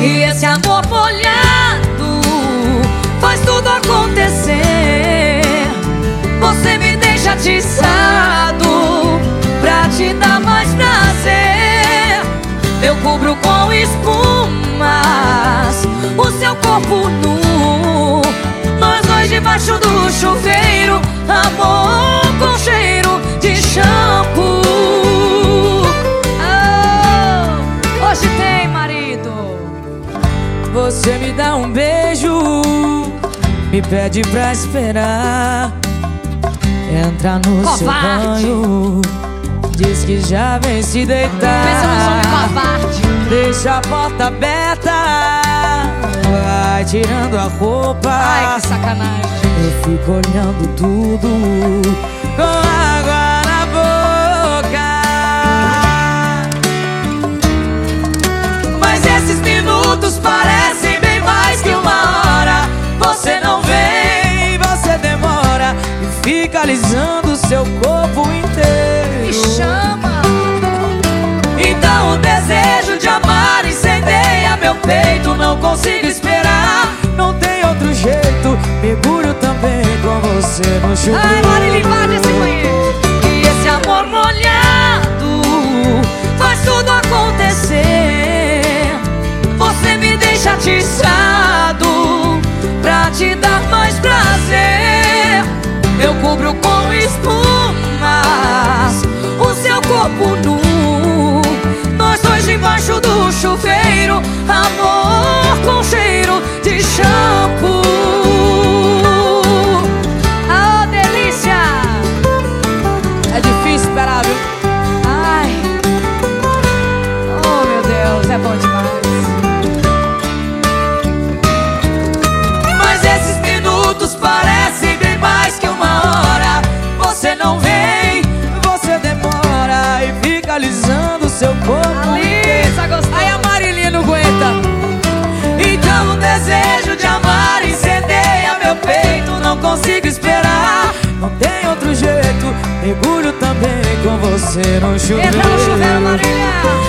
E esse amor molhado faz tudo acontecer. Você me deixa atiçado pra te dar mais prazer. Eu cubro com espumas o seu corpo nu. Nós dois debaixo do chuveiro, amor. Você me dá um beijo Me pede pra esperar. Entra no Covarde. seu banho Diz que já vem se deitar. Pensa no som covarde. Deixa a porta aberta Vai tirando a roupa. Ai, que sacanagem. Eu fico olhando tudo. Com E fica alisando seu corpo inteiro. Me chama. Então o desejo de amar incendeia meu peito Não consigo esperar. Não tem outro jeito Mergulho também com você no Ai, chuveiro Marília, invade esse banheiro cubro com espumas O seu corpo nu Alisa, gostei. Aí a Marilinha não aguenta Então o desejo de amar incendeia meu peito. Não consigo esperar. Não tem outro jeito Mergulho também com você no chuveiro Entra no chuveiro, Marília.